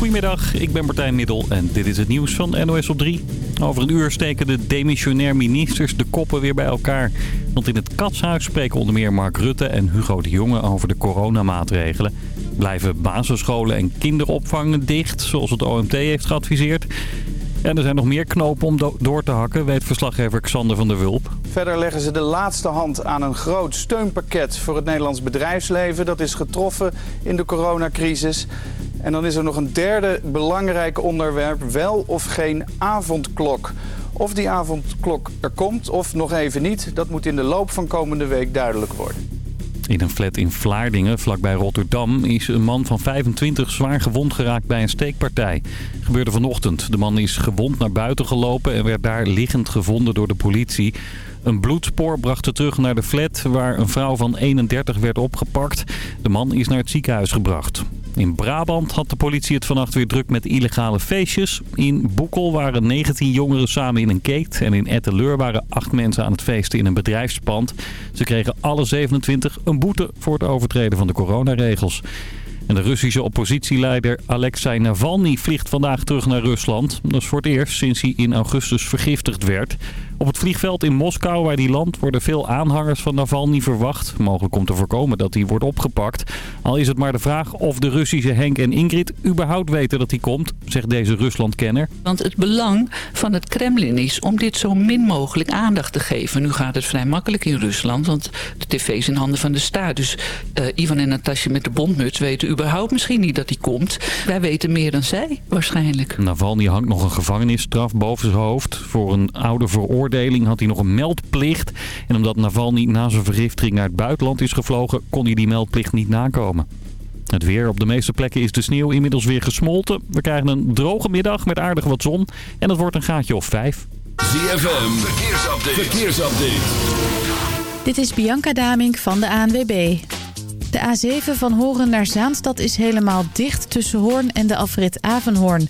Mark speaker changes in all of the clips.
Speaker 1: Goedemiddag, ik ben Martijn Middel en dit is het nieuws van NOS op 3. Over een uur steken de demissionair ministers de koppen weer bij elkaar. Want in het Katshuis spreken onder meer Mark Rutte en Hugo de Jonge over de coronamaatregelen. Blijven basisscholen en kinderopvangen dicht, zoals het OMT heeft geadviseerd. En er zijn nog meer knopen om door te hakken, weet verslaggever Xander van der Wulp.
Speaker 2: Verder leggen ze de laatste hand aan een groot steunpakket voor het Nederlands bedrijfsleven. Dat is getroffen in de coronacrisis. En dan is er nog een derde belangrijk onderwerp, wel of geen avondklok. Of die avondklok er komt of nog even niet, dat moet in de loop van komende week duidelijk worden.
Speaker 1: In een flat in Vlaardingen, vlakbij Rotterdam, is een man van 25 zwaar gewond geraakt bij een steekpartij. gebeurde vanochtend. De man is gewond naar buiten gelopen en werd daar liggend gevonden door de politie. Een bloedspoor bracht ze terug naar de flat waar een vrouw van 31 werd opgepakt. De man is naar het ziekenhuis gebracht. In Brabant had de politie het vannacht weer druk met illegale feestjes. In Boekel waren 19 jongeren samen in een keet. En in Etteleur waren 8 mensen aan het feesten in een bedrijfspand. Ze kregen alle 27 een boete voor het overtreden van de coronaregels. En de Russische oppositieleider Alexei Navalny vliegt vandaag terug naar Rusland. Dat is voor het eerst sinds hij in augustus vergiftigd werd. Op het vliegveld in Moskou, waar die land, worden veel aanhangers van Navalny verwacht. Mogelijk om te voorkomen dat hij wordt opgepakt. Al is het maar de vraag of de Russische Henk en Ingrid überhaupt weten dat hij komt, zegt deze Ruslandkenner.
Speaker 3: Want het belang van het Kremlin is om dit zo min mogelijk aandacht te geven. Nu gaat het vrij makkelijk in Rusland, want de tv is in handen van de staat. Dus uh, Ivan en Natasja met de bondmuts weten überhaupt misschien niet dat hij komt. Wij weten meer dan zij, waarschijnlijk.
Speaker 1: Navalny hangt nog een gevangenisstraf boven zijn hoofd voor een oude veroordeling had hij nog een meldplicht. En omdat Navalny na zijn vergiftiging naar het buitenland is gevlogen, kon hij die meldplicht niet nakomen. Het weer op de meeste plekken is de sneeuw inmiddels weer gesmolten. We krijgen een droge middag met aardig wat zon en het wordt een gaatje of vijf.
Speaker 4: ZFM, verkeersupdate. verkeersupdate.
Speaker 5: Dit is Bianca Damink van de ANWB. De A7 van Horen naar Zaanstad is helemaal dicht tussen Hoorn en de afrit Avenhoorn.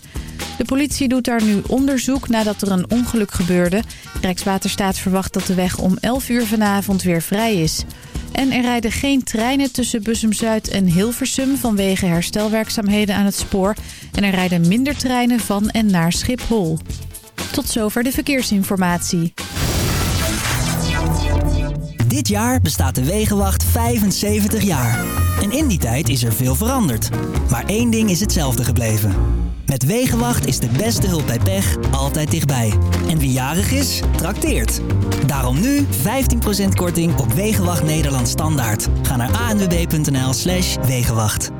Speaker 5: De politie doet daar nu onderzoek nadat er een ongeluk gebeurde. Rijkswaterstaat verwacht dat de weg om 11 uur vanavond weer vrij is. En er rijden geen treinen tussen Bussum-Zuid en Hilversum vanwege herstelwerkzaamheden aan het spoor. En er rijden minder treinen van en naar Schiphol. Tot zover de verkeersinformatie.
Speaker 6: Dit jaar bestaat de Wegenwacht 75 jaar. En in die tijd is er veel veranderd. Maar één ding is hetzelfde gebleven. Met Wegenwacht is de beste hulp bij pech altijd dichtbij. En wie jarig is, trakteert. Daarom nu 15% korting op Wegenwacht Nederland Standaard. Ga naar anwb.nl slash Wegenwacht.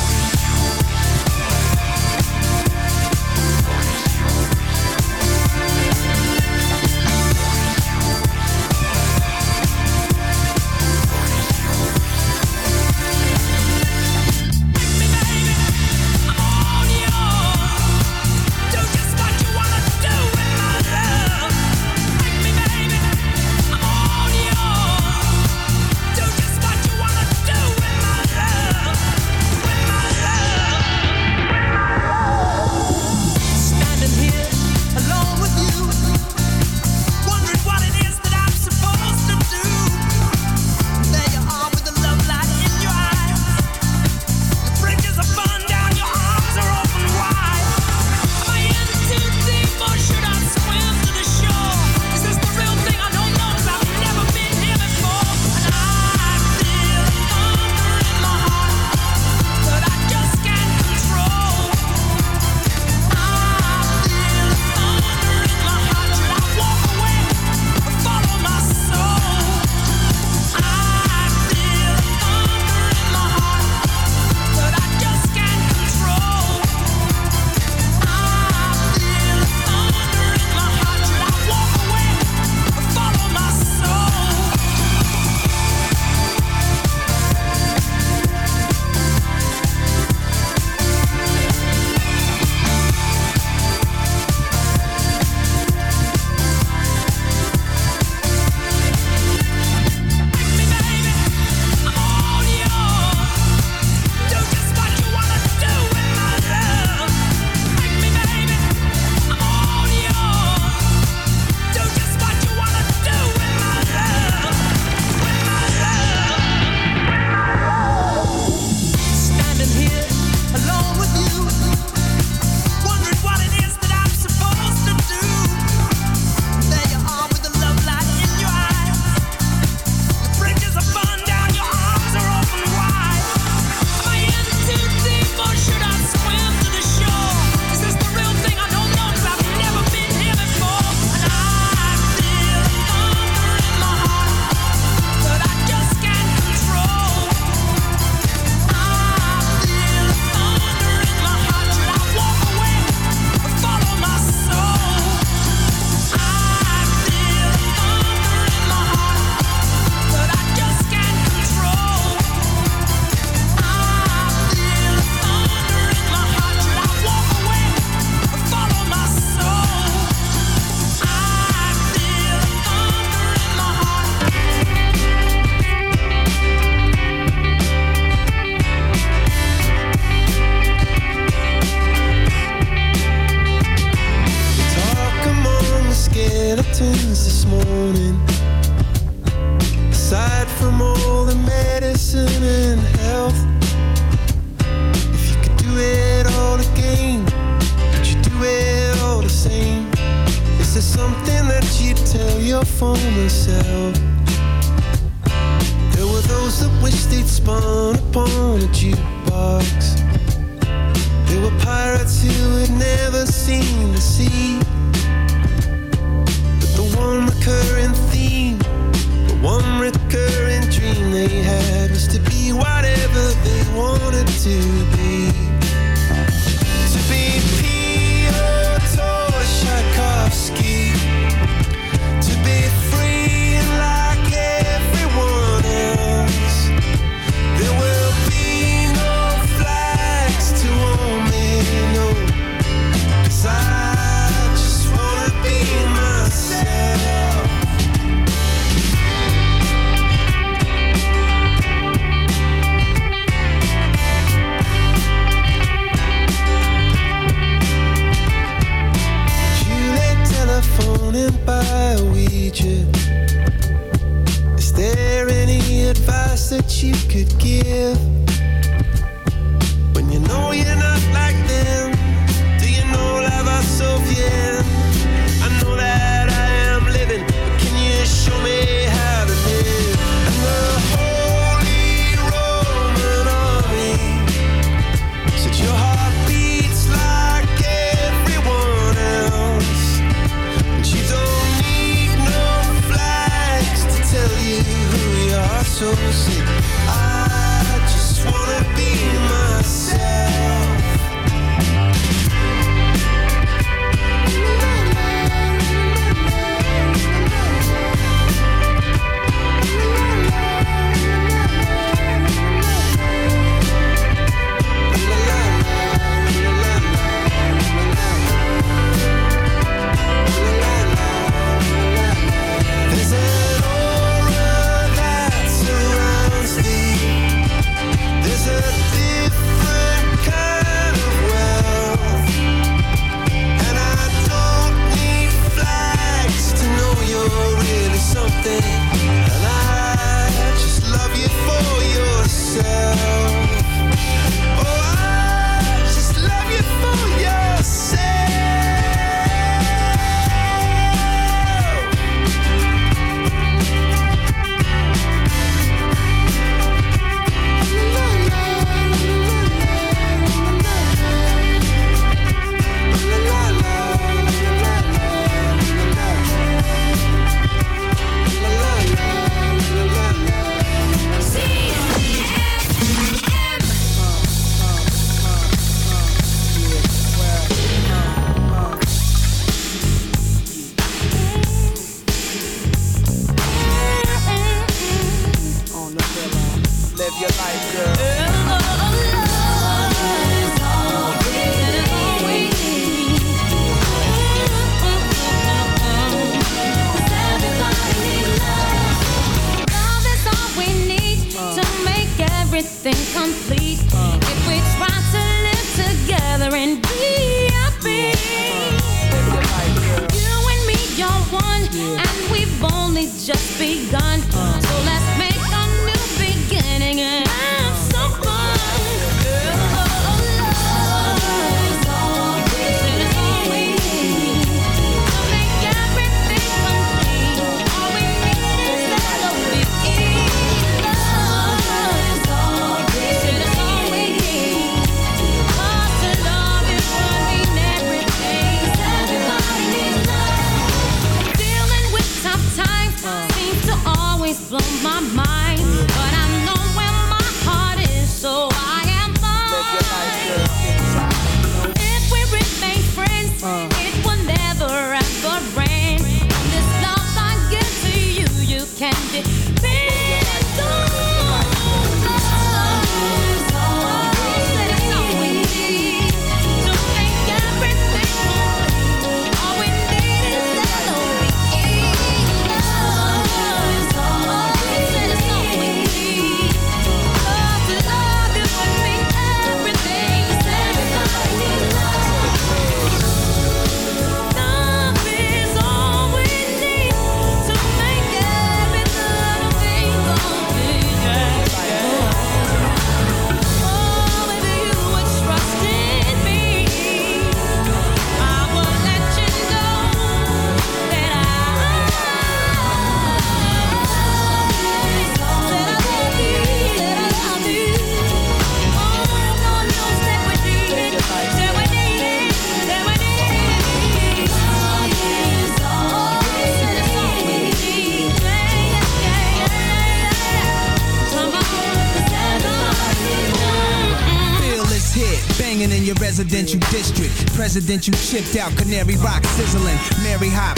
Speaker 7: District. Presidential chipped out, Canary Rock sizzling. Mary Hot,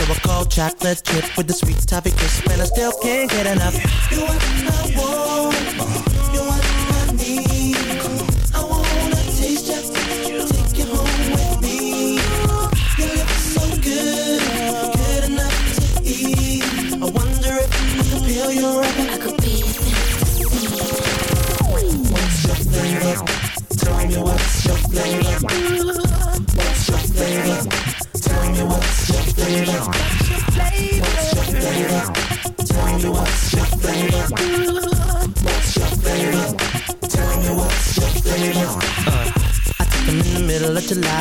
Speaker 8: So I called chocolate chip with the sweet toffee crisp, and I still can't get enough. You what I want, you what I need. I wanna taste ya, take you home with me. Your lips so good, good enough to eat. I wonder if I could feel your I could be What's your flavor? Tell me what's your flavor?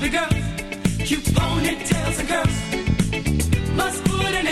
Speaker 8: Be
Speaker 9: girls. Cute ponytails and curls. Must put an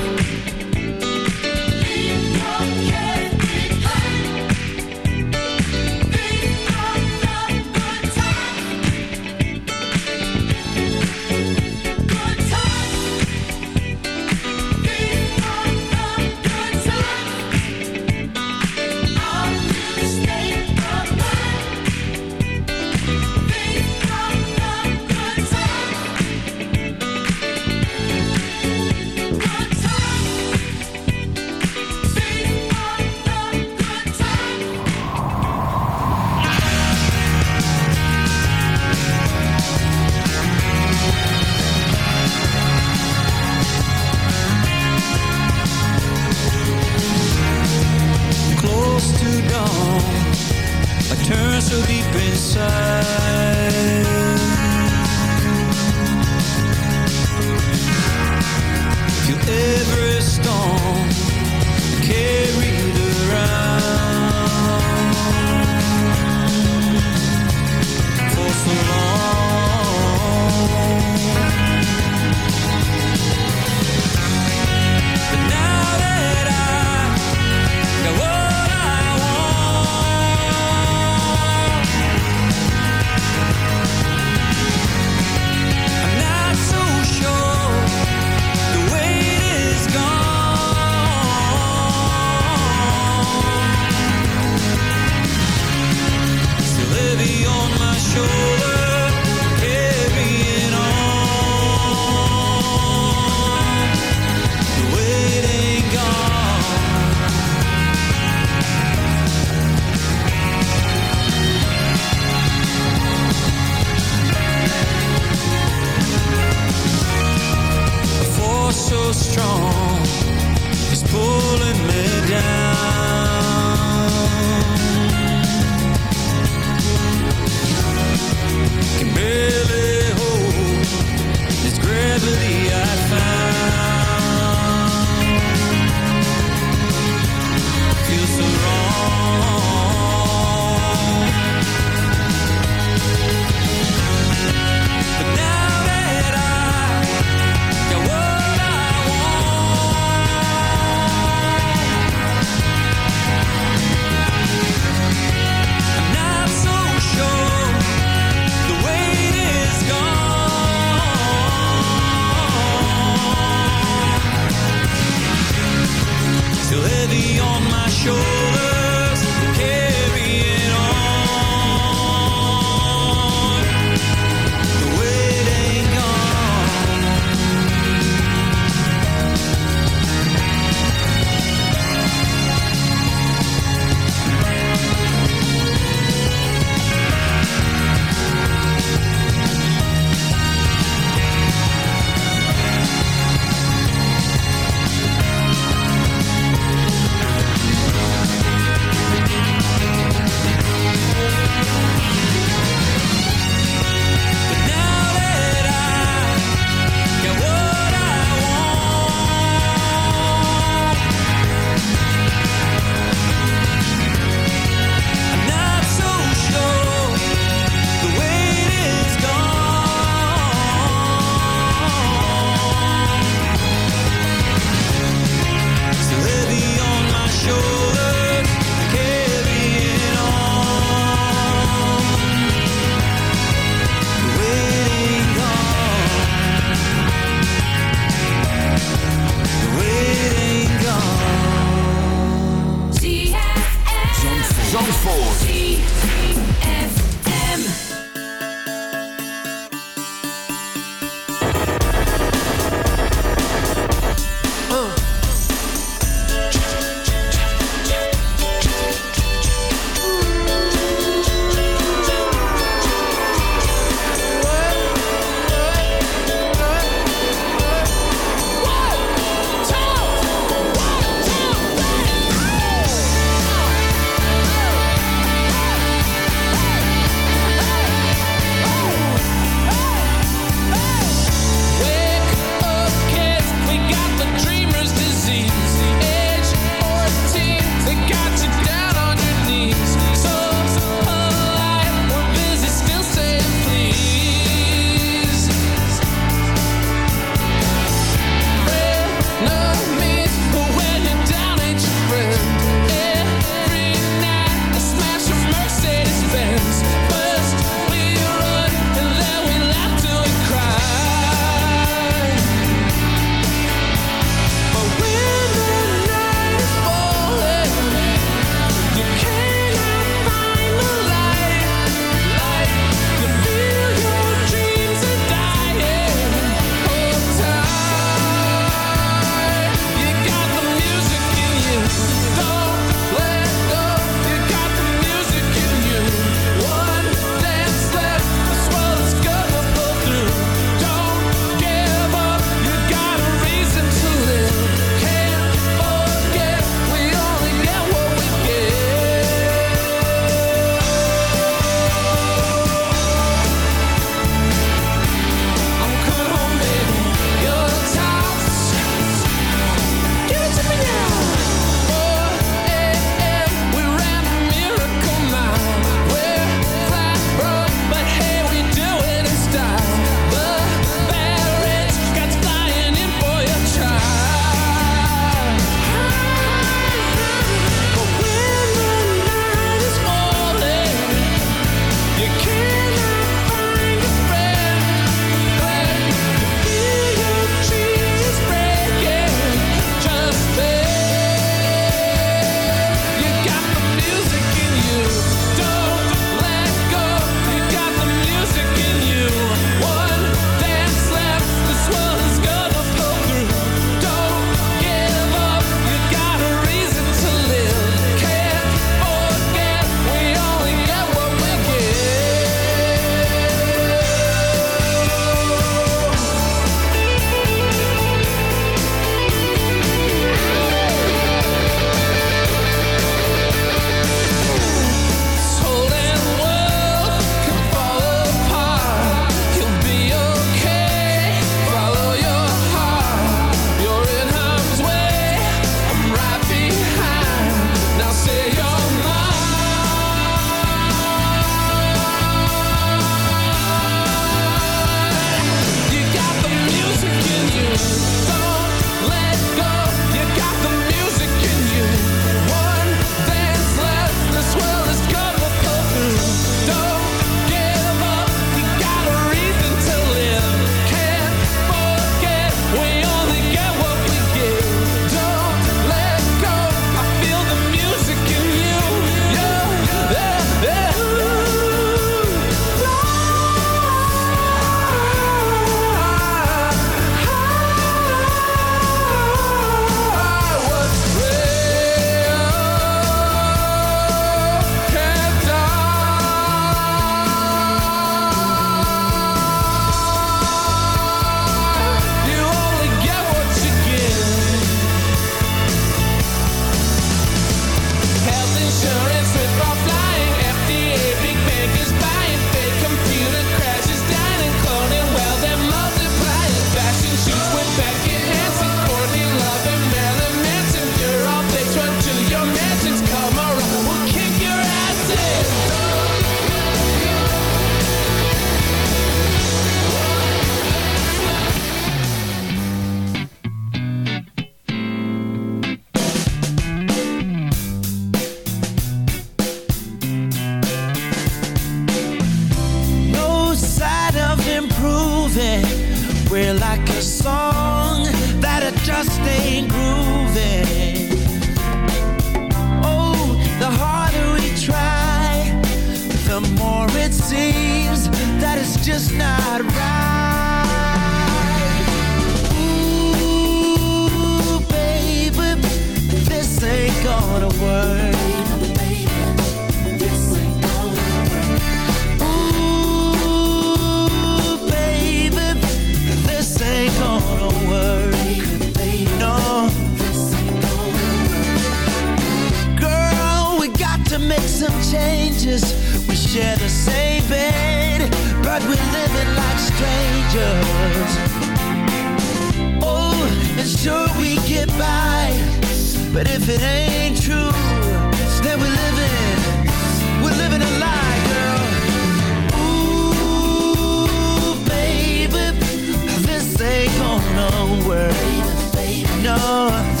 Speaker 9: don't
Speaker 10: worry, no.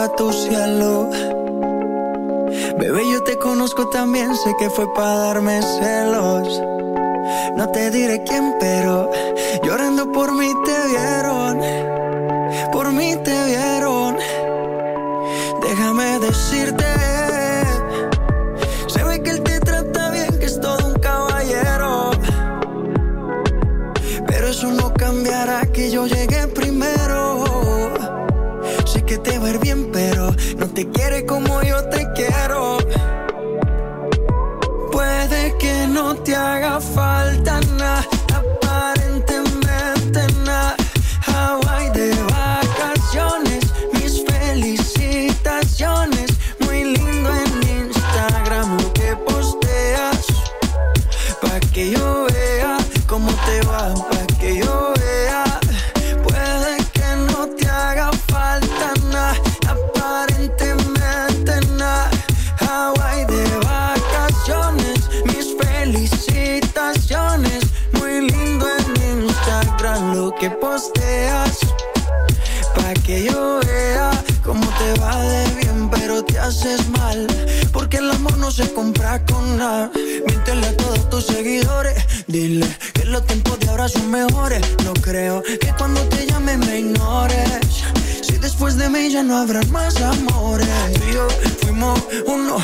Speaker 10: fuera tu cielo. Bebé, yo te conozco también, sé que fue para darme celos. No te diré quién, pero llorando por mí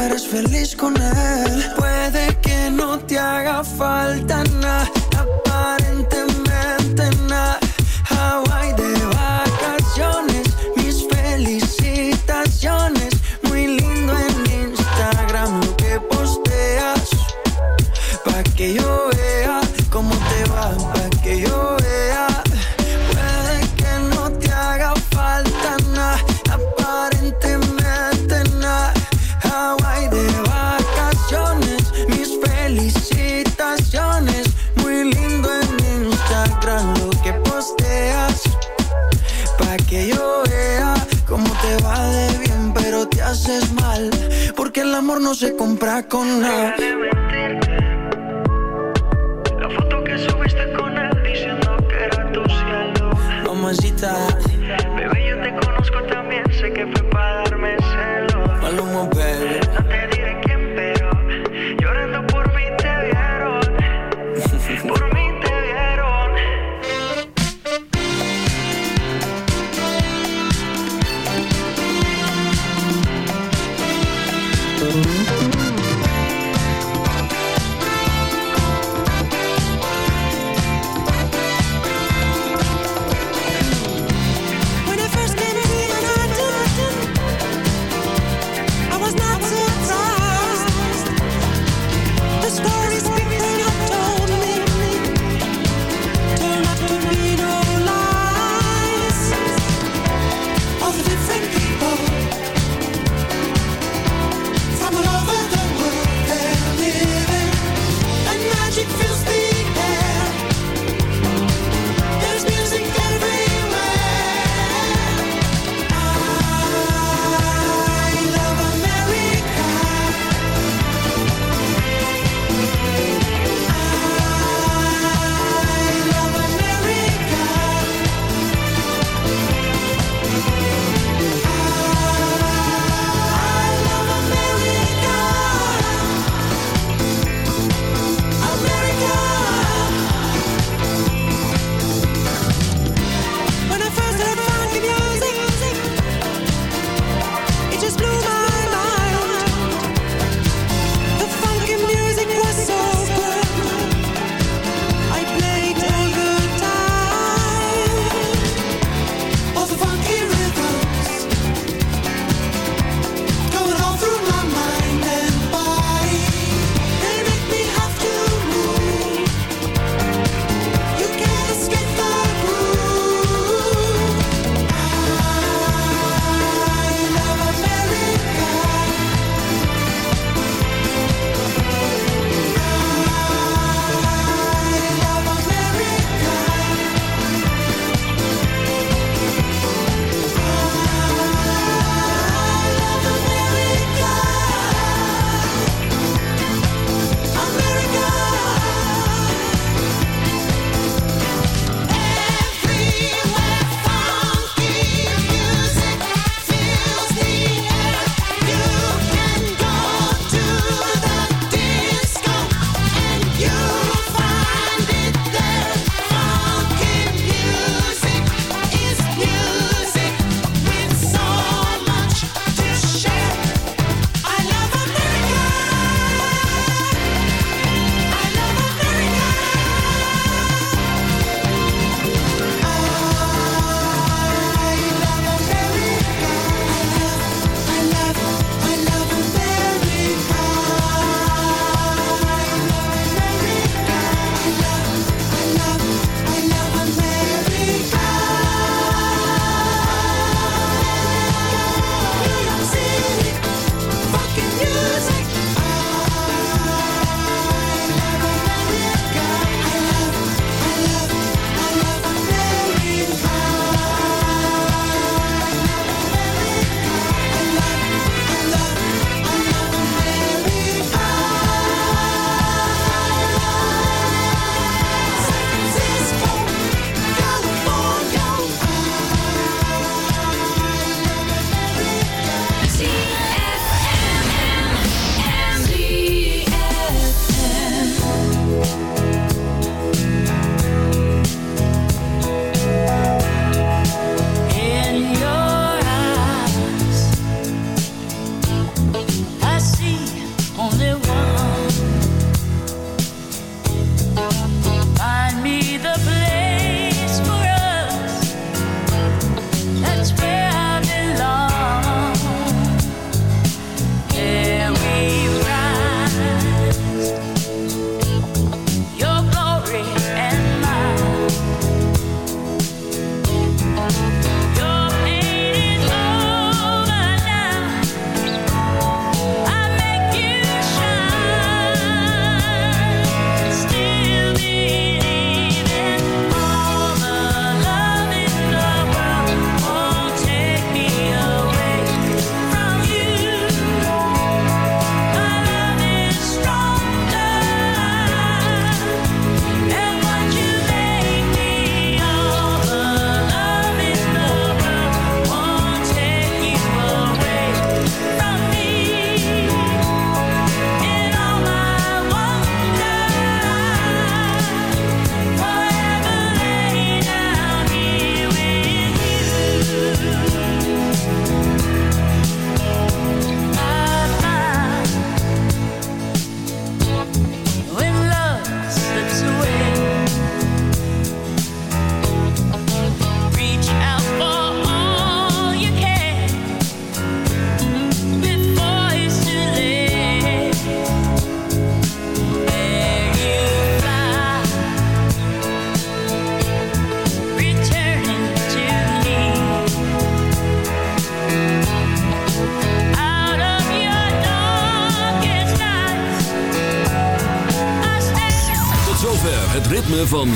Speaker 10: eres feliz con él. Puede que no te haga falta nada, aparentemente nada. Hawaii de vacaciones, mis felicitaciones. Muy lindo en Instagram lo que posteas. Pa' que yo no se compra con nada. La foto que subiste con él diciendo que era tu cielo. Mamacita,